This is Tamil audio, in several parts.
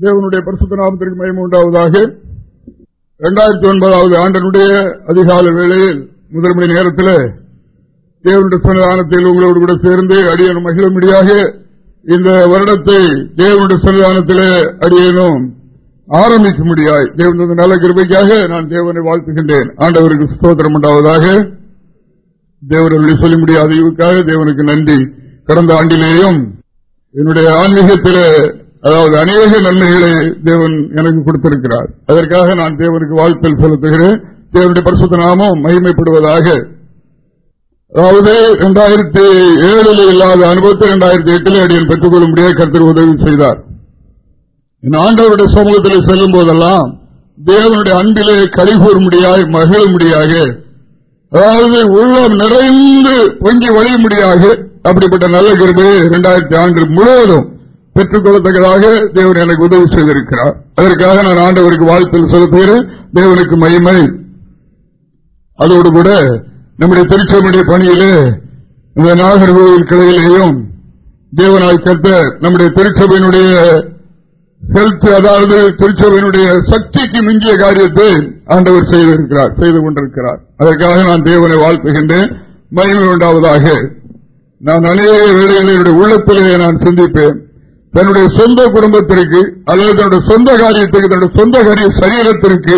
தேவனுடைய பரிசுத்த நாமத்திற்கு மயம் உண்டாவதாக. இரண்டாயிரத்தி ஒன்பதாவது ஆண்டனுடைய அதிகால வேளையில் முதல் மணி நேரத்தில் தேவனுடைய சன்னிதானத்தில் உங்களோடு கூட சேர்ந்து அடியனும் மகிழும்படியாக இந்த வருடத்தை தேவனுடைய சன்னிதானத்தில் அடியேனும் முடியாது தேவனுடைய நல்ல கிருபைக்காக நான் தேவனை வாழ்த்துகின்றேன். ஆண்டவருக்கு சுத்தோத்திரம் உண்டாவதாக. தேவரை சொல்ல முடியாத இவுக்காக தேவனுக்கு நன்றி. கடந்த ஆண்டிலேயும் என்னுடைய ஆன்மீகத்தில் அதாவது அநேக நன்மைகளை தேவன் எனக்கு கொடுத்திருக்கிறார். அதற்காக நான் தேவனுக்கு வாழ்த்தல் செலுத்துகிறேன். தேவனுடைய பரிசுத்த நாமம் மகிமைப்படுவதாக. அதாவது இரண்டாயிரத்தி ஏழில் இல்லாத அனுபவத்தை இரண்டாயிரத்தி எட்டில் அடியில் பெற்றுக் கொள்ளும்படியாக கருத்து உதவி செய்தார். ஆண்டவருடைய சமூகத்தில் செல்லும் போதெல்லாம் தேவனுடைய அன்பிலே கழிகூறும்படியாய் மகிழும்படியாக அதாவது உள்ளம் நிறைந்து பொங்கி வழியும்படியாக அப்படிப்பட்ட நல்ல கருது இரண்டாயிரத்தி ஆண்டு முழுவதும் பெற்றுக் கொள்ளத்தக்கதாக தேவன் எனக்கு உதவி செய்திருக்கிறார். அதற்காக நான் ஆண்டவருக்கு வாழ்த்தில் செலுத்துகிறேன். தேவனுக்கு மகிமை. அதோடு கூட நம்முடைய திருச்சபுடைய பணியிலே இந்த நாகர்கோவில் கிளையிலேயும் தேவனாய் கத்த நம்முடைய திருச்சபையினுடைய ஹெல்த் அதாவது திருச்சபையினுடைய சக்திக்கு மிஞ்சிய காரியத்தை ஆண்டவர் செய்திருக்கிறார் செய்து கொண்டிருக்கிறார். அதற்காக நான் தேவனை வாழ்த்துகின்றேன். மகிமை உண்டாவதாக. நான் அநேக வேலைகளை என்னுடைய உள்ளத்திலே நான் சிந்திப்பேன். தன்னுடைய சொந்த குடும்பத்திற்கு அல்லது தன்னுடைய சொந்த காரியத்திற்கு தன்னுடைய சொந்த காரிய சரீரத்திற்கு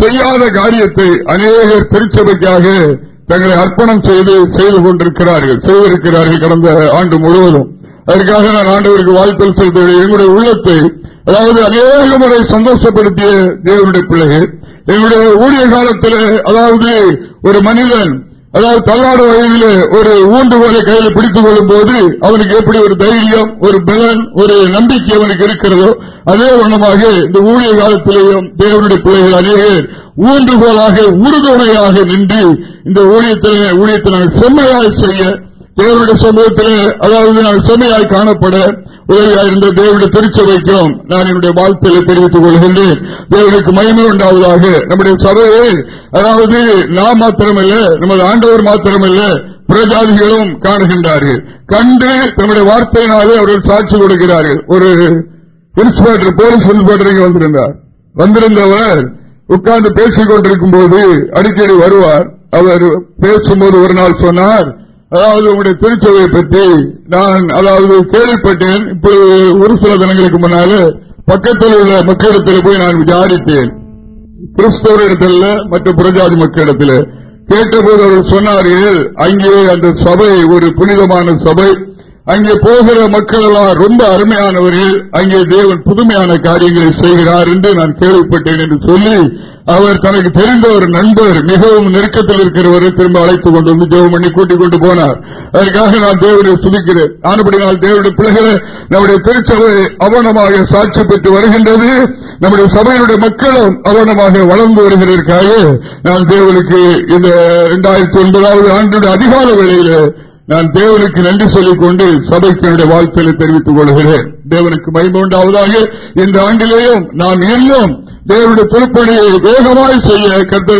செய்யாத காரியத்தை அநேகர் திருச்சபைக்காக தங்களை அர்ப்பணம் செய்து செய்து கொண்டிருக்கிறார்கள் செய்திருக்கிறார்கள் கடந்த ஆண்டு முழுவதும். அதற்காக நான் ஆண்டவருக்கு வாழ்த்தல் செலுத்துகிறேன் எங்களுடைய உள்ளத்தை அதாவது அநேக முறை சந்தோஷப்படுத்திய தேவனுடைய பிள்ளைகள். எங்களுடைய ஊழிய காலத்தில் அதாவது ஒரு மனிதன் அதாவது தள்ளாடு வயதில் ஒரு ஊன்றுகோலை கையில் பிடித்துக் கொள்ளும் போது அவனுக்கு எப்படி ஒரு தைரியம் ஒரு பலன் ஒரு நம்பிக்கை அவனுக்கு இருக்கிறதோ அதே வண்ணமாக இந்த ஊழிய காலத்திலேயும் தேவனுடைய பிள்ளைகள் அநேகர் ஊன்றுகோலாக உறுதுணையாக நின்று இந்த ஊழியத்தில் ஊழியத்தை நாங்கள் செம்மையாய் செய்ய தேவனுடைய சமூகத்தில் அதாவது நாங்கள் செம்மையாய் காணப்பட உதவியாயிருந்த தேவனுடைய திருச்சபைக்கும் நான் என்னுடைய வாழ்க்கையில தெரிவித்துக் கொள்கின்றேன். தேவனுக்கு மயமே உண்டாவதாக. நம்முடைய சபையை அதாவது நாம் மாத்திரமல்ல நமது ஆண்டவர் மாத்திரமல்ல பிரஜாதிகளும் காணுகின்றார்கள். கண்டு தன்னுடைய வார்த்தையினாலே அவர்கள் சாட்சி கொடுக்கிறார்கள். ஒரு இன்ஸ்பெக்டர் போலீஸ் இன்ஸ்பெக்டர் வந்திருந்தார். வந்திருந்தவர் உட்கார்ந்து பேசிக் கொண்டிருக்கும் போது அடிக்கடி வருவார். அவர் பேசும்போது ஒரு நாள் சொன்னார் அதாவது உங்களுடைய திருச்சபையை பற்றி நான் அதாவது கேள்விப்பட்டேன். இப்பொழுது ஒரு சில தினங்களுக்கு முன்னால பக்கத்தில் உள்ள மக்களிடத்தில் போய் நான் விசாரித்தேன். கிறிஸ்தவரிடத்தில் மற்ற புரஜாதி மக்களிடத்தில். கேட்டபோது அவர்கள் சொன்னார்கள் அங்கே அந்த சபை ஒரு புனிதமான சபை. அங்கே போகிற மக்கள் எல்லாம் ரொம்ப அருமையானவர்கள். அங்கே தேவன் புதுமையான காரியங்களை செய்கிறார் என்று நான் கேள்விப்பட்டேன் என்று சொல்லி அவர் தனக்கு தெரிந்த ஒரு நண்பர் மிகவும் நெருக்கத்தில் இருக்கிறவரை திரும்ப அழைத்துக் கொண்டு வந்து தேவம் பண்ணி கூட்டிக் கொண்டு போனார். அதற்காக நான் தேவனை சுதிக்கிறேன் ஆனப்படி நான் தேவனுடைய பிள்ளைகளை நம்முடைய திருச்சபை அவனமாக சாட்சி பெற்று வருகின்றது. நம்முடைய சபையினுடைய மக்களும் அவனமாக வளர்ந்து வருகிறதற்காக நான் தேவனுக்கு இந்த இரண்டாயிரத்தி ஒன்பதாவது ஆண்டுடைய அதிகால வேளையில் நான் தேவனுக்கு நன்றி சொல்லிக் கொண்டு சபைக்கு என்னுடைய வாழ்க்கையை தெரிவித்துக் கொள்கிறேன். தேவனுக்கு மைமூண்டாவதாக இந்த ஆண்டிலேயும் நாம் இன்னும் தேவனுடைய பொறுப்பணியை வேகமாய் செய்ய கருத்த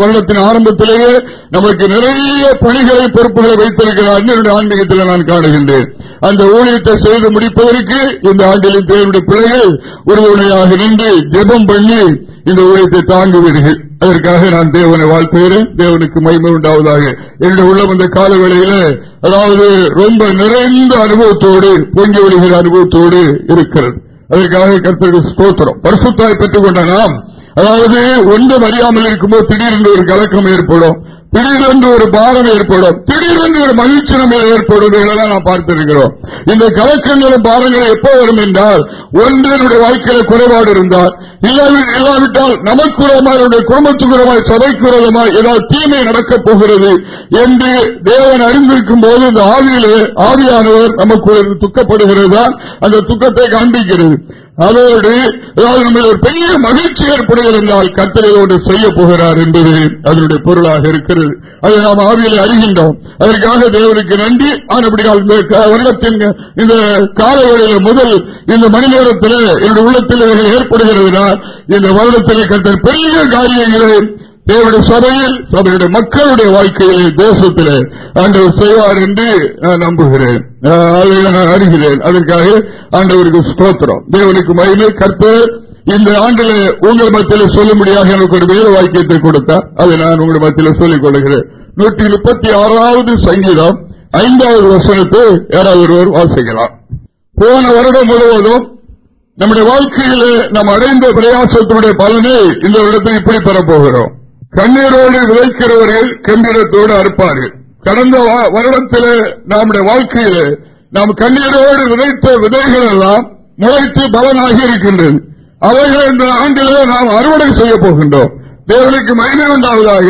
வருடத்தின் ஆரம்பத்திலேயே நமக்கு நிறைய பணிகளை பொறுப்புகளை வைத்திருக்கிறார். என்னுடைய ஆன்மீகத்தில் நான் காணுகின்றேன். அந்த ஊழியத்தை செய்து முடிப்பதற்கு இந்த ஆண்டிலும் தேவனுடைய பிள்ளைகள் உறுதுணையாக நின்று ஜெபம் பண்ணி இந்த ஊழியத்தை தாங்குவீர்கள். அதற்காக நான் தேவனை வாழ்த்துகிறேன். தேவனுக்கு மகிமை உண்டாவதாக. என்னுடைய உள்ளம் இந்த காலவேளையில அதாவது ரொம்ப நிறைந்த அனுபவத்தோடு பொங்கி வருகிற அனுபவத்தோடு இருக்கிறது. அதற்காக கருத்து ஸ்தோத்திரம். பரிசுத்தாய் பெற்றுக் கொண்ட நாம் அதாவது ஒன்றும் அறியாமல் இருக்கும்போது திடீரென்று ஒரு கலக்கம் ஏற்படும். திடீரென்று ஒரு பாரம் ஏற்படும் திடீரென்று ஒரு மகிழ்ச்சி நம்ம ஏற்படும் நாம் பார்த்திருக்கிறோம். இந்த கலக்கங்களும் பாரங்கள் எப்போ வரும் என்றால் ஒன்றினுடைய வாழ்க்கையில குறைபாடு இருந்தால் இல்லாவிட்டால் நமக்குறமாய் குடும்பத்துக்குறமாய் சபைக்குறமாய் ஏதாவது தீமை நடக்கப் போகிறது என்று தேவன் அறிந்திருக்கும் போது இந்த ஆவியிலே ஆவியானவர் நமக்கு துக்கப்படுகிறது அந்த துக்கத்தை காண்பிக்கிறது. அதோடு அதாவது நம்ம ஒரு பெரிய மகிழ்ச்சி ஏற்படுகிறால் ஒன்று செய்ய போகிறார் என்பது அதனுடைய பொருளாக இருக்கிறது. அதை நாம் ஆவியில் அறிகின்றோம். அதற்காக தேவனுக்கு நன்றி. ஆனப்படியால் வருடத்தின் இந்த காலவழியில முதல் இந்த மணி நேரத்தில் என்னுடைய உள்ளத்தில் ஏற்படுகிறது இந்த வருடத்தில் கத்த பெரிய காரியங்களை தேவனுடைய சபையில் சபையுடைய மக்களுடைய வாழ்க்கையிலே தேசத்தில் ஆண்டவர் செய்வார் என்று நான் நம்புகிறேன். அறிகிறேன். அதற்காக ஆண்டவருக்கு ஸ்தோத்திரம். தேவனுக்கு மயிமை கற்பர் இந்த ஆண்டில் உங்கள் மத்தியில் சொல்லும்படியாக எனக்கு ஒரு வேறு வாக்கியத்தை கொடுத்தார். அதை நான் உங்கள் மத்தியில் சொல்லிக் கொள்கிறேன். நூற்றி முப்பத்தி ஆறாவது சங்கீதம் ஐந்தாவது வசனத்தை யாராவது ஒருவர் வாசிக்கலாம். போன வருடம் முழுவதும் நம்முடைய வாழ்க்கையில் நாம் அடைந்த பிரயாசத்தினுடைய பலனை இந்த வருடத்தில் இப்படி பெறப்போகிறோம் கண்ணீரோடு விளைக்கிறவர்கள் கம்பீரத்தோடு அறுப்பார்கள். கடந்த வருடத்தில் நம்முடைய வாழ்க்கையில் நாம் கண்ணீரோடு விதைத்த விதைகள் எல்லாம் முளைத்து பலனாகி இருக்கின்றது அவைகள் இந்த ஆண்டிலே நாம் அறுவடை செய்ய போகின்றோம். தேவனுக்கு மகிமை உண்டாவதாக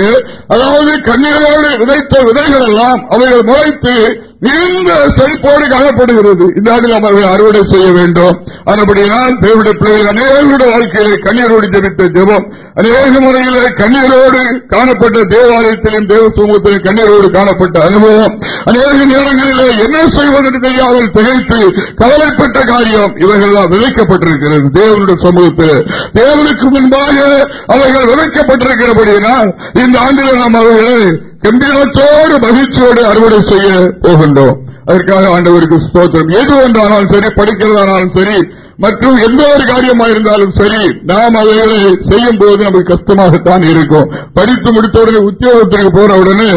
அதாவது கண்ணீரோடு விதைத்த விதைகள் எல்லாம் அவைகள் முளைத்து இந்த செழிப்போடு காணப்படுகிறது இந்த ஆண்டு நாம் அவர்கள் அறுவடை செய்ய வேண்டும். அதுபடியால் தேவையான பிள்ளைகள் அநேகருடைய வாழ்க்கையிலே கண்ணீரோடு ஜபித்த ஜபம் அநேக முறையில் கண்ணீரோடு காணப்பட்ட தேவாலயத்திலும் தேவ சமூகத்திலும் கண்ணீரோடு காணப்பட்ட அனுபவம் அநேக நேரங்களிலே என்ன செய்வதற்கு தெரியாமல் திகைத்து கவலைப்பட்ட காரியம் இவைகள் விதைக்கப்பட்டிருக்கிறது தேவனுடைய சமூகத்தில். தேவனுக்கு முன்பாக அவைகள் விதைக்கப்பட்டிருக்கிறபடியினால் இந்த ஆண்டில் நாம் அவர்களை கம்பீரத்தோடு மகிழ்ச்சியோடு அறுவடை செய்ய போகின்றோம். அதற்காக ஆண்டவருக்கு ஸ்தோத்திரம். எது என்றாலும் சரி படிக்கிறதானாலும் சரி மற்றும் எந்த ஒரு காரியமா இருந்தாலும் சரி நாம் அதை செய்யும் போது நமக்கு கஷ்டமாகத்தான் இருக்கும். படித்து முடித்தவுடனே உத்தியோகத்திற்கு போற உடனே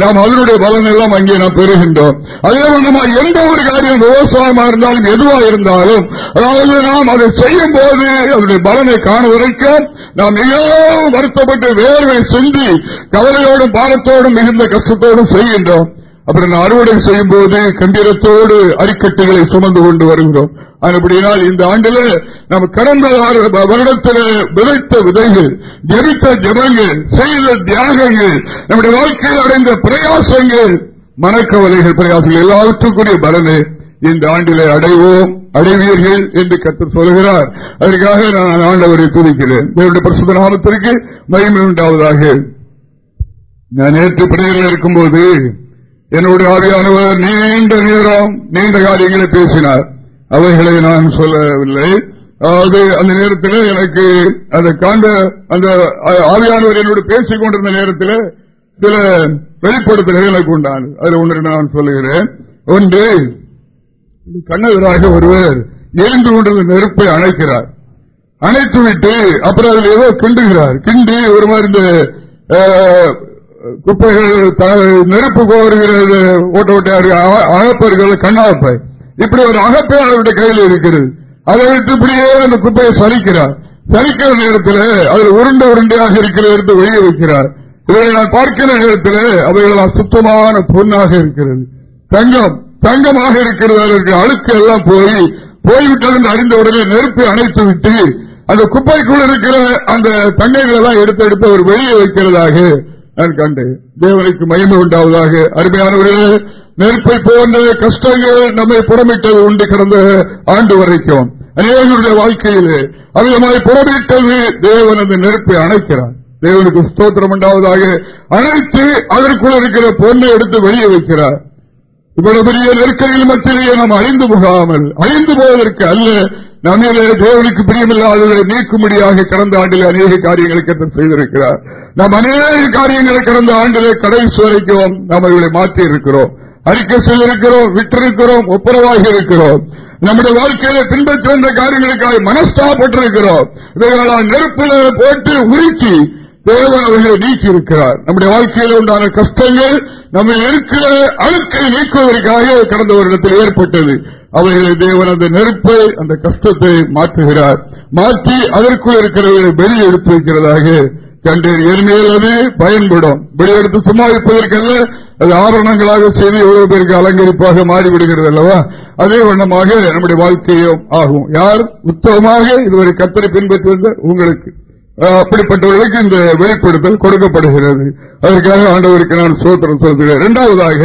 நாம் அதனுடைய பலன் எல்லாம் அங்கே நாம் பெறுகின்றோம். அதே நம்ம எந்த ஒரு காரியம் விவசாயமா இருந்தாலும் எதுவா இருந்தாலும் அதாவது நாம் அதை செய்யும் போது அதனுடைய பலனை காண வரைக்கும் நாம் மிகவும் வருத்தப்பட்டு வேர்வை செஞ்சு கவலையோடும் பாரத்தோடும் மிகுந்த கஷ்டத்தோடும் செய்கின்றோம். அப்புறம் அறுவடை செய்யும் போது கம்பீரத்தோடு அரிக்கட்டைகளை சுமந்து கொண்டு வருகிறோம். அப்படினால் இந்த ஆண்டில் நம்ம கடந்த வருடத்தில் விதைத்த விதைகள் ஜெபித்த ஜபங்கள் செய்த தியாகங்கள் நம்முடைய வாழ்க்கையில் அடைந்த பிரயாசங்கள் மனக்கவலைகள் பிரயாசங்கள் எல்லாவற்றுக்குரிய பலனே. இந்த ஆண்டிலே அடைவோம் அடைவீர்கள் என்று கற்று சொல்கிறார். அதற்காக நான் ஆண்டவரை துதிக்கிறேன். தேவனுடைய பிரசுத்த நாமத்திற்கு மகிமை உண்டாவதாக. நான் நேற்று பிள்ளைகள் இருக்கும்போது என்னுடைய ஆவியானவர் நீண்ட நேரம் நீண்ட காரியங்களை பேசினார். அவைகளை நான் சொல்லவில்லை. அதாவது அந்த நேரத்தில் எனக்கு அந்த காண்ட அந்த ஆவியானவர் என்னோடு பேசிக் கொண்டிருந்த நேரத்தில் சில வெளிப்படுத்தல்கள் எனக்கு உண்டான அதில் ஒன்று நான் சொல்லுகிறேன். ஒன்று கண்ணவராக ஒருவர் எழுந்து கொண்டிருந்த நெருப்பை அணைக்கிறார். அணைத்து விட்டு அப்புறம் அதில் ஏதோ கிண்டுகிறார். கிண்டி ஒரு மாதிரி இந்த குப்பைகள் நெருப்பு கோருகிறது ஓட்ட ஓட்டையா அகப்பர்கள் கண்ணாப்பை. இப்படி ஒரு அகப்பை அவருடைய கையில் இருக்கிறது. அதை வைத்து இப்படியே அந்த குப்பையை சரிக்கிறார் சரிக்கிற நேரத்தில் அதில் உருண்டை உருண்டையாக இருக்கிற எடுத்து வெளியே வைக்கிறார். இதை நான் பார்க்கிற நேரத்தில் அவைகள் சுத்தமான பொண்ணாக இருக்கிறது. தங்கம் தங்கமாக இருக்கிறது அதற்கு அழுக்கு எல்லாம் போய் போய்விட்டது என்று அறிந்தவுடனே நெருப்பை அணைத்து விட்டு அந்த குப்பைக்குள் இருக்கிற அந்த தங்கைகளை எல்லாம் எடுத்து எடுத்து அவர் வெளியே வைக்கிறதாக நான் கண்டேன். தேவனுக்கு மகிமை உண்டாவதாக. அருமையானவர்களே நெருப்பை போன்ற கஷ்டங்கள் நம்மை புறமிட்டது உண்டு கடந்த ஆண்டு வரைக்கும். அநேகருடைய வாழ்க்கையில் அதிகமாய் புறமிட்டது தேவன் அந்த நெருப்பை அணைக்கிறார். தேவனுக்கு ஸ்தோத்திரம் உண்டாவதாக. அணைத்து அதற்குள் இருக்கிற பொண்ணை எடுத்து வெளியே வைக்கிறார். இவ்வளவு பெரிய நெருக்கடியில் மத்தியிலேயே நாம் அழிந்து போகாமல் அழிந்து போவதற்கு அல்ல நம்மிலே தேவனுக்கு பிரியமில்லாததை நீக்கும்படியாக கடந்த ஆண்டில் அநேக காரியங்களை கற்று செய்திருக்கிறார். நாம் அநேக காரியங்களை கடந்த ஆண்டிலே கடைசி வரைக்கும் நாம் இவளை மாற்றி இருக்கிறோம் அறிக்கை செய்திருக்கிறோம் விட்டிருக்கிறோம் ஒப்புரவாகி இருக்கிறோம் நம்முடைய வாழ்க்கையில பின்பற்றி வந்த காரியங்களுக்காக மனஸ்தாப்பட்டிருக்கிறோம் இவைகளால் நெருப்பில போட்டு உருக்கி தேவன் அவர்களை நீக்கி இருக்கிறார் நம்முடைய வாழ்க்கையில உண்டான கஷ்டங்கள் நம்ம இருக்கிற அழுக்கை நீக்குவதற்காக கடந்த வருடத்தில் ஏற்பட்டது. அவைகளை தேவன் அந்த நெருப்பை அந்த கஷ்டத்தை மாற்றுகிறார். மாற்றி அதற்குள் இருக்கிறவர்களை வெளியே எடுத்து வைக்கிறதாக கண்டேன். எருமையில் அது பயன்படும். வெளியெடுத்து சும்மா இருப்பதற்கல்ல அது ஆபரணங்களாக செய்து எவ்வளவு பேருக்கு அலங்கரிப்பாக மாறிவிடுகிறது அல்லவா? அதே வண்ணமாக நம்முடைய வாழ்க்கையும் ஆகும். யார்? உத்தமமாக இதுவரை கத்தரை பின்பற்றி வந்த உங்களுக்கு. அப்படிப்பட்டவர்களுக்கு இந்த வெளிப்படுத்தல் கொடுக்கப்படுகிறது. அதற்காக ஆண்டவருக்கு நான் சோத்திரம் சொல்கிறேன். இரண்டாவதாக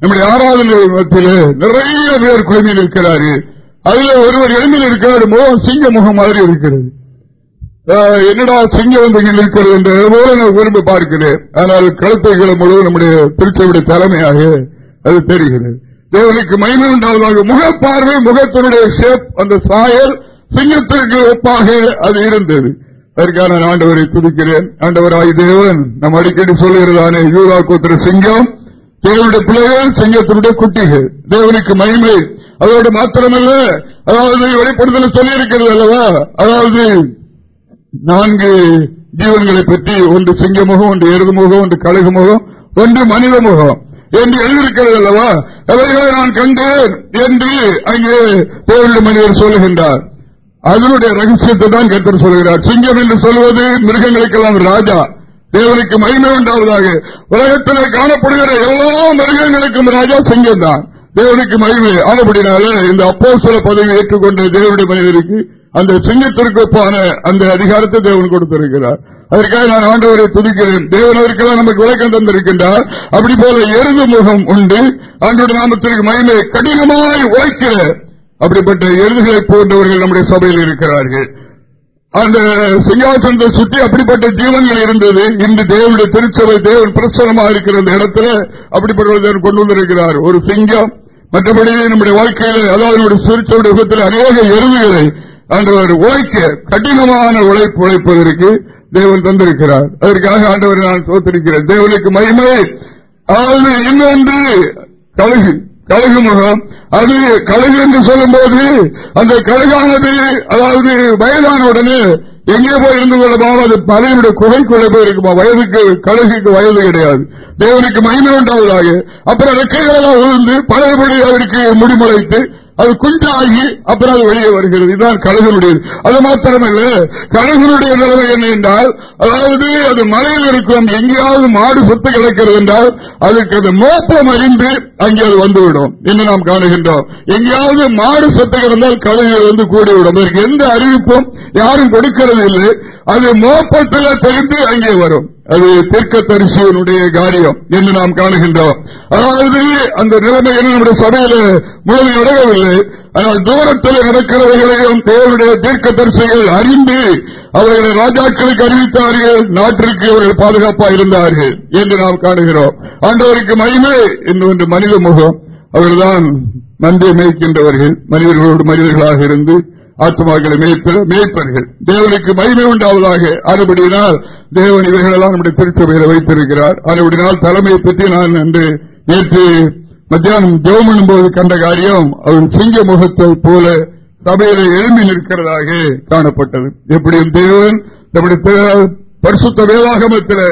நம்முடைய ஆறாவது நிறைய பேர் குழந்தையில் இருக்கிறாரு அதுல ஒருவர் எழுந்தில் இருக்கிறார் முகம் சிங்க முகம் மாதிரி இருக்கிறது. என்னடா சிங்கம் வந்து இருக்கிறது என்று போல நான் விரும்பி பார்க்கிறேன். ஆனால் கழுத்தைகளை முழுவதும் நம்முடைய திருச்சியுடைய தலைமையாக அது தெரிகிறது. தேவனுக்கு மகிமை உண்டாவதாக முகப்பார்வை முகத்தினுடைய ஷேப் அந்த சாயல் சிங்கத்திற்கு ஒப்பாக அது இருந்தது. அதற்காக நான் ஆண்டவரை துதிக்கிறேன். ஆண்டவராய் தேவன் நம் அடிக்கடி சொல்லுகிறதானே யூதா கோத்திர சிங்கம் தேவனுடைய பிள்ளைகள் சிங்கத்தினுடைய குட்டிகள். தேவனுக்கு மகிமை. அதோடு மாத்திரமல்ல அதாவது வெளிப்படுத்தல சொல்லி இருக்கிறது அல்லவா? அதாவது நான்கு ஜீவன்களை பற்றி ஒன்று சிங்க முகம் ஒன்று எருது முகம் ஒன்று கழுகு முகம் ஒன்று மனித முகம் என்று எழுதியிருக்கிறது அல்லவா? அவைகளை நான் கண்டேன் என்று அங்கே தேவனுடைய மனிதர் சொல்லுகின்றார். அதனுடைய ரகசியத்தை தான் கத்தர் சொல்கிறார் சிங்கம் என்று சொல்வது மிருகங்களுக்கெல்லாம் ராஜா. தேவனுக்கு மகிமை உண்டாவதாக. உலகத்தில் காணப்படுகிற எல்லா மிருகங்களுக்கும் ராஜா சிங்கம் தான் தேவனுக்கு மகிமை. ஆனப்படினால இந்த அப்போ சில பதவி ஏற்றுக்கொண்ட தேவனுடைய மனிதருக்கு அந்த சிங்கத்திற்கு ஒப்பான அந்த அதிகாரத்தை தேவன் கொடுத்திருக்கிறார். அதற்காக நான் ஆண்டவரை துதிக்கிறேன். தேவனவருக்கெல்லாம் நமக்கு விளக்கம் தந்திருக்கின்றார். அப்படி போல எருது முகம் உண்டு. ஆண்டோட நாமத்திற்கு மகிமை. கடினமாய் உழைக்கிற அப்படிப்பட்ட எருதுகளை போன்றவர்கள் நம்முடைய சபையில் இருக்கிறார்கள். அந்த சிங்காசனத்தை சுற்றி அப்படிப்பட்ட ஜீவன்கள் இருந்தது. இன்று தேவனுடைய திருச்சபை தேவன் பிரசனமாக இருக்கிற அந்த இடத்துல அப்படிப்பட்ட கொண்டு வந்திருக்கிறார். ஒரு சிங்கம் மற்றபடி நம்முடைய வாழ்க்கையில அதாவது நம்முடைய சுருச்சோட அநேக எருதுகளை ஆண்டவர் உழைக்க கடினமான உழைப்பு உழைப்பதற்கு தேவன் தந்திருக்கிறார். அதற்காக ஆண்டவர் நான் தோத்திருக்கிறேன் தேவனுக்கு மகிமை. அதாவது இன்னொன்று கழுகு. கழகமுகம். அது கழகு என்று சொல்லும் போது அந்த கழகானது அதாவது வயதான உடனே எங்கே போய் இருந்து கொள்ளலாம் அது மலையினுடைய குகைக்குள்ளே போயிருக்குமா வயதுக்கு கழுகுக்கு வயது கிடையாது. தேவனுக்கு மகிமை உண்டாவதாக. அப்புறம் ரெக்கைகளெல்லாம் உழுந்து பழையபடி அவருக்கு முடிமுளைத்து அது குஞ்சாகி அப்புறம் அது வெளியே வருகிறது. இதுதான் கழுகனுடையது அது மாத்திரமல்ல கழுகனுடைய நிலைமை என்ன என்றால் அதாவது அது மலையில் இருக்கும் எங்கேயாவது மாடு சொத்து கிடக்கிறது என்றால் அதுக்கு அது மோப்பம் அறிந்து அங்கே அது வந்துவிடும் என்று நாம் காணுகின்றோம். எங்கேயாவது மாடு சொத்து கிடந்தால் கழுகுகள் வந்து கூடிவிடும். அதற்கு எந்த அறிவிப்பும் யாரும் கொடுக்கிறது இல்லை. அது மோப்பத்தில் தெரிந்து அங்கே வரும். அது தெற்க தரிசியனுடைய காரியம் என்று நாம் காணுகின்றோம். அதாவது அந்த நிலைமை நம்முடைய சபையில முழுமை அடையவில்லை ஆனால் தூரத்தில் நடக்கிறவர்களையும் தேவனுடைய தீர்க்க தரிசைகள் அறிந்து அவர்களை ராஜாக்களுக்கு அறிவித்தார்கள் நாட்டிற்கு அவர்கள் பாதுகாப்பாக இருந்தார்கள் என்று நாம் காணுகிறோம். ஆண்டவருக்கு மகிமை என்று ஒன்று மனித முகம். அவர்கள்தான் நன்றியை மேய்க்கின்றவர்கள் மனிதர்களோடு மனிதர்களாக இருந்து ஆத்மாக்களை மேய்ப்பர்கள். தேவனுக்கு மகிமை உண்டாவதாக. அதுபடியினால் தேவன் இவர்களெல்லாம் நம்முடைய திருச்சபையில வைத்திருக்கிறார். அதுபடினால் தலைமையை பற்றி நான் என்று நேற்று மத்தியானம் ஜோமனும் போது கண்ட காரியம் அவர் சிங்க முகத்தை போல சபையில எழும்பி நிற்கிறதாக காணப்பட்டது. எப்படியும் தேவன் நம்முடைய பரிசுத்த வேதாகமத்தில்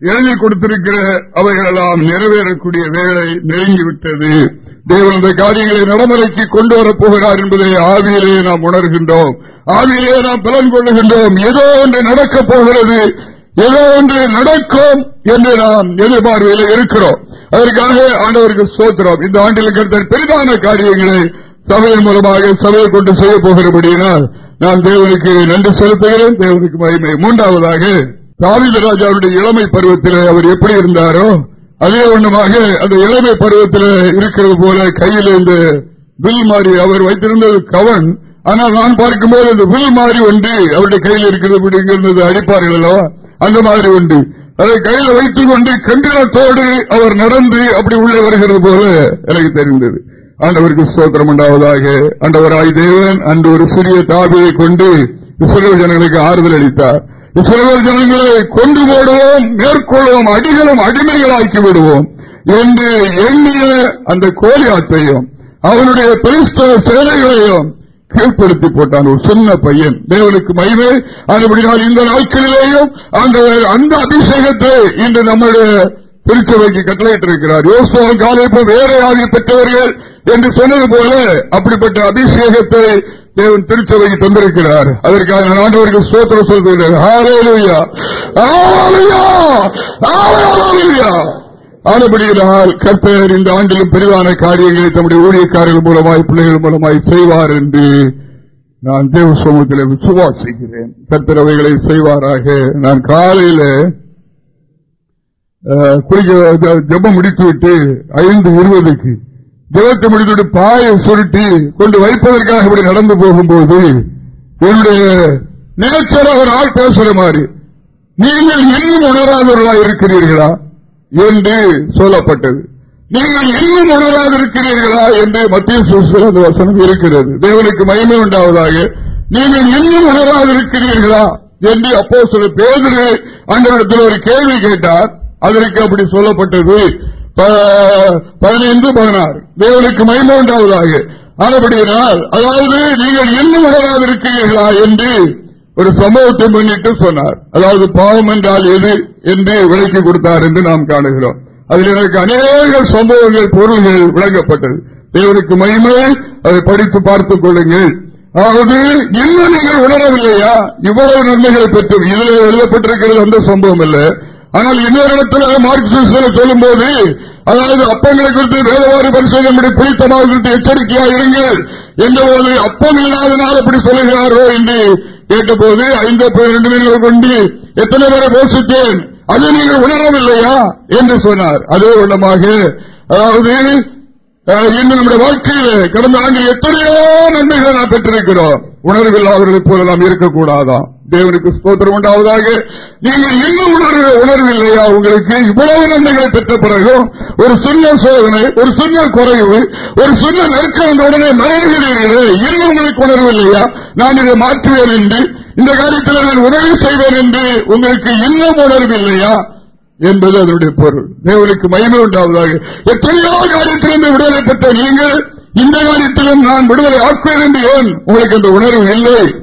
எழுதி கொடுத்திருக்கிற அவைகளெல்லாம் நிறைவேறக்கூடிய வேலை நெருங்கிவிட்டது. தேவன் இந்த காரியங்களை நடைமுறைக்கு கொண்டு வரப்போகிறார் என்பதை ஆவியிலே நாம் உணர்கின்றோம். ஆவியிலே நாம் பலன் கொள்ளுகின்றோம். ஏதோ ஒன்று நடக்கப் போகிறது ஏதோ ஒன்று நடக்கும் என்று நாம் எதிர்பார்வையில் இருக்கிறோம். அதற்காக ஆண்டவருக்கு சோத்திரம் இந்த ஆண்டில் கருத்தர் பெரிதான காரியங்களை சபையின் மூலமாக சபையை கொண்டு செய்ய போகிறபடியினால் நான் தேவனுக்கு நன்றி செலுத்துகிறேன். தேவனுக்கு மகிமை மூன்றாவதாக தாவிதராஜாவுடைய இளமை பருவத்தில் அவர் எப்படி இருந்தாரோ அதே ஒண்ணுமாக அந்த இளமை பருவத்தில் இருக்கிறது போல கையில் இந்த வில் மாறி அவர் வைத்திருந்தது கவன். ஆனால் நான் பார்க்கும்போது இந்த வில் மாறி ஒன்று அவருடைய கையில் இருக்கிறது அடிப்பார்கள் அல்லவா அந்த மாதிரி உண்டு அதை கையில் வைத்துக் கொண்டு கண்டினத்தோடு அவர் நடந்து அப்படி உள்ளே வருகிறது போல எனக்கு தெரிந்தது. ஆண்டவருக்கு ஸ்தோத்திரம் உண்டாவதாக. ஆண்டவராய் தேவன் அன்று ஒரு சிறிய தாபியை கொண்டு இஸ்ரேல் ஜனங்களுக்கு ஆறுதல் அளித்தார். இஸ்ரேல் ஜனங்களை கொண்டு போடுவோம் மேற்கொள்வோம் அடிகளும் அடிமைகளாக்கி விடுவோம் என்று எண்ணிய அந்த கோலியாத்தையும் அவனுடைய பெருஸ்தவ சேலைகளையும் கீழ்படுத்தி போட்டான் ஒரு சின்ன பையன். தேவனுக்கு மகிமை. அதுபடினால் இந்த நாட்களிலேயும் அந்த அந்த அபிஷேகத்தை இன்று நம்முடைய திருச்சபைக்கு கட்டளையிட்டிருக்கிறார். யோசுவன் காலைப்பு வேற ஆகிய பெற்றவர்கள் என்று சொன்னது போல அப்படிப்பட்ட அபிஷேகத்தை தேவன் திருச்சபைக்கு தந்திருக்கிறார். அதற்காக ஆண்டவர்கள் சோத்திர சொல்கிறார் ஆனபடியினால் கர்த்தர் இந்த ஆண்டிலும் பெரிதான காரியங்களை தம்முடைய ஊழியக்காரர்கள் மூலமாய் பிள்ளைகள் மூலமாய் செய்வார் என்று நான் தேவ சமூகத்தில் விசுவாசிக்கிறேன். கர்த்தர் அவைகளை செய்வாராக. நான் காலையில குளிக்க ஜபம் முடித்துவிட்டு ஐந்து இருபதுக்கு ஜபத்தை முடித்துவிட்டு பாயை சுருட்டி கொண்டு வைப்பதற்காக இப்படி நடந்து போகும்போது என்னுடைய நேச்சராக ஒரு ஆள் பேசுற மாதிரி நீங்கள் இன்னும் உணராதவர்களாக இருக்கிறீர்களா? என்று சொல்லப்பட்டது. நீங்கள் இன்னும் உணராதிருக்கிறீர்களா என்று மத்திய வசனம் இருக்கிறது. தேவனுக்கு மகிமை உண்டாவதாக. நீங்கள் இன்னும் உணராதிருக்கிறீர்களா என்று அப்போ சில பேரு அன்றிடத்தில் ஒரு கேள்வி கேட்டார். அதற்கு அப்படி சொல்லப்பட்டது. பதினைந்து பதினாறு. தேவனுக்கு மயில உண்டாவதாக. ஆனபடியினால் அதாவது நீங்கள் இன்னும் உணராதிருக்கிறீர்களா என்று ஒரு சம்பவத்தை முன்னிட்டு சொன்னார். அதாவது பாவம் என்றால் எது என்று விளக்கி கொடுத்தார் என்று நாம் காணுகிறோம். அதில் எனக்கு அநேக சம்பவங்கள் பொருள்கள் விளங்கப்பட்டது. தேவனுக்கு மகிமை அதை படித்து பார்த்துக் கொள்ளுங்கள். அதாவது இன்னும் நீங்கள் உணரவில்லையா? இவ்வளவு நன்மைகளை பெற்று இதில் எழுதப்பட்டிருக்கிறது அந்த சம்பவம் இல்ல. ஆனால் இன்னொரு இடத்துல மார்க்சிஸ்டில் சொல்லும் போது அதாவது அப்பங்களை குறித்து வேதவாரி பரிசோதனை பிடித்தமாக குறித்து எச்சரிக்கையா இருங்கள். என்ற போது அப்பம் இல்லாதனால் அப்படி சொல்லுகிறாரோ என்று கேட்டபோது ஐந்து இரண்டு மீன்களை கொண்டு எத்தனை பேரை போஷித்தேன்? அது நீங்கள் உணரவில்லையா? என்று சொன்னார். அதே உள்ளமாக அதாவது இன்னும் நம்முடைய வாழ்க்கையில் கடந்த ஆண்டில் எத்தனையோ நன்மைகளை நாம் பெற்றிருக்கிறோம். உணர்வில்லாதவர்களை போல நாம் இருக்கக்கூடாதான் தேவனுக்கு ஸ்தோத்திரம் உண்டாவதாக. நீங்கள் இன்னும் உணர்வு உணர்வில்லையா? உங்களுக்கு இவ்வளவு நன்மைகளை பெற்ற பிறகும் ஒரு சுண்ண சோதனை ஒரு சுண்ண குறைவு ஒரு சுண்ண நெருக்கம் உடனே மறைகிறீர்களே இன்னும் உங்களுக்கு உணர்வு இல்லையா? நான் இதை மாற்றுவேன் என்று இந்த காரியத்தில் நான் உதவி செய்வேன் என்று உங்களுக்கு இன்னும் உணர்வு இல்லையா? என்பது அதனுடைய பொருள். தேவனுக்கு மயமே உண்டாவதாக. எத்தனையோ காரியத்திலிருந்து விடுதலை பெற்ற நீங்கள் இந்த காரியத்திலும் நான் விடுதலை ஆக்குவேன் என்று ஏன் உங்களுக்கு அந்த உணர்வு இல்லை?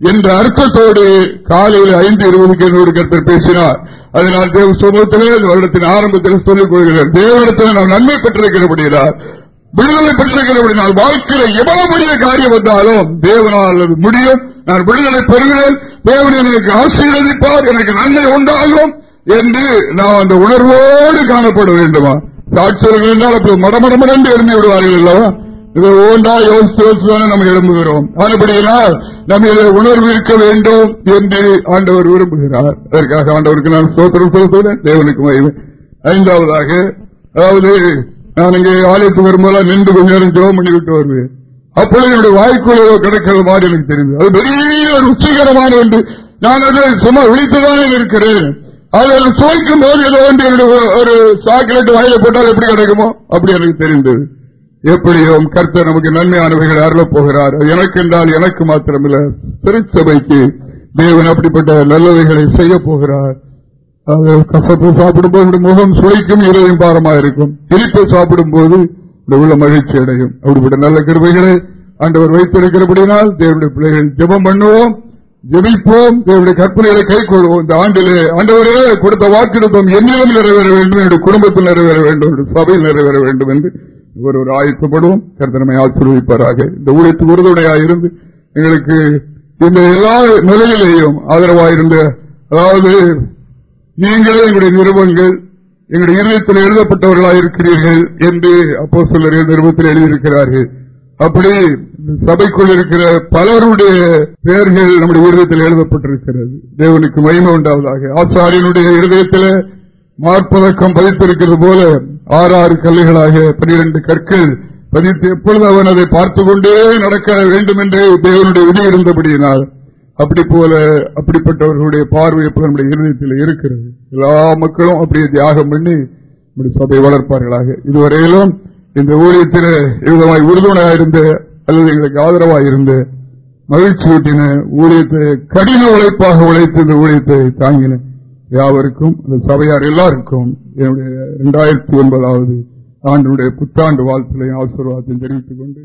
என்ற அர்த்தத்தோடு காலையில் ஐந்து இருபதுக்கு என்னோடு கருத்தர் பேசினார். அதனால் தேவ சமூகத்திலே வருடத்தின் ஆரம்பத்தில் சொல்லிக் கொள்கிறேன். தேவனத்தில் நாம் நன்மை பெற்றிருக்கிறபடியால் விடுதலை பெற்றிருக்கிறபடினால் வாழ்க்கையில் எவ்வளவு பெரிய காரியம் வந்தாலும் தேவனால் முடியும். நான் விடுதலை பெறுகிறேன் தேவன் எனக்கு ஆசீர்வதிப்பார். எனக்கு நன்மை உண்டாகும். என்று நாம் அந்த உணர்வோடு காணப்பட வேண்டுமா? சாட்சியர்கள் என்றால் அப்படி மடமடமடந்து எழுந்து விடுவார்கள் அல்லவா? இதை ஓண்டா யோசித்து யோசிச்சுதானே நம்ம எழும்புகிறோம். அதுபடியினால் நம்ம இதை உணர்வு இருக்க வேண்டும் என்று ஆண்டவர் விரும்புகிறார். அதற்காக ஆண்டவருக்கு நான் சோத்திரம் செலுத்துவேன் தேவனுக்கு மகிமை. ஐந்தாவதாக அதாவது நான் இங்கே ஆலயத்துக்கு வரும்போது நின்று கொஞ்ச நேரம் ஜோம் பண்ணி விட்டு வருவேன். அப்பொழுது என்னுடைய வாய்க்குள்ள கிடைக்கிற மாதிரி எனக்கு தெரிந்தது. அது பெரிய ருச்சிகரமான ஒன்று. நான் அதை சும்மா விழித்துதானே இருக்கிறேன். அதில் துவைக்கும் போது ஏதோ ஒன்று ஒரு சாக்லேட் வாயில போட்டால் எப்படி கிடைக்குமோ அப்படி எனக்கு தெரிந்தது. எப்படியும் கர்த்தர் நமக்கு நன்மையானவைகள் அருளப் போகிறார் எனக்கு என்றால் எனக்கு மாத்திரமில்ல திருச்சபைக்கு தேவன் அப்படிப்பட்ட நல்லவைகளை செய்ய போகிறார். கசப்பு சாப்பிடும் போது முகம் சுழிக்கும் இரவையும் பாரமா இருக்கும். இனிப்பு சாப்பிடும் போது உள்ள மகிழ்ச்சி அடையும். அப்படிப்பட்ட நல்ல கருவைகளை ஆண்டவர் வைத்திருக்கிறபடினால் தேவனுடைய பிள்ளைகள் ஜெபம் பண்ணுவோம். ஜெபிப்போம். தேவனுடைய கற்பனைகளை கை கொள்வோம். இந்த ஆண்டிலே ஆண்டவரே கொடுத்த வாக்கெடுப்போம் என்னிலும் நிறைவேற வேண்டும். என்னுடைய குடும்பத்தில் நிறைவேற வேண்டும். சபையில் நிறைவேற வேண்டும் என்று ஒரு ஒரு ஆயத்தப்படுவோம் கருத்தனமை ஆசீர்வதிப்பாராக இந்த ஊழியத்துக்கு உறுதுணையாக இருந்து எங்களுக்கு இந்த எல்லா நிலையிலேயும் ஆதரவாயிருந்த அதாவது நீங்களே எங்களுடைய நிறுவனங்கள் எங்களுடைய இருதயத்தில் எழுதப்பட்டவர்களாக இருக்கிறீர்கள் என்று அப்போ சிலர் நிறுவனத்தில் எழுதியிருக்கிறார்கள். அப்படி சபைக்குள் இருக்கிற பலருடைய பெயர்கள் நம்முடைய இருதயத்தில் எழுதப்பட்டிருக்கிறது. தேவனுக்கு மகிமை உண்டாவதாக. ஆச்சாரியனுடைய இருதயத்தில் மார்பதக்கம் பதித்திருக்கிறது போல ஆறு ஆறு கல்லுகளாக பனிரெண்டு கற்கள் பதித்து எப்பொழுது அவன் அதை பார்த்து கொண்டே நடக்க வேண்டும் என்று தேவனுடைய விதி இருந்தபடியினால் அப்படி போல அப்படிப்பட்டவர்களுடைய பார்வை எப்போ நம்முடைய இருதயத்தில் இருக்கிறது. எல்லா மக்களும் அப்படியே தியாகம் பண்ணி நம்முடைய சபை வளர்ப்பார்களாக. இதுவரையிலும் இந்த ஊழியத்தில் விதமாய் உறுதுணையாக இருந்து அல்லது எங்களுக்கு ஆதரவாக இருந்து மகிழ்ச்சி ஊட்டின ஊழியத்தை கடின உழைப்பாக உழைத்து இந்த ஊழியத்தை தாங்கின யாவருக்கும் அந்த சபையார் எல்லாருக்கும் என்னுடைய இரண்டாயிரத்தி ஒன்பதாவது ஆண்டுடைய புத்தாண்டு வாழ்த்துலையும் ஆசீர்வாதத்தையும் தெரிவித்துக் கொண்டு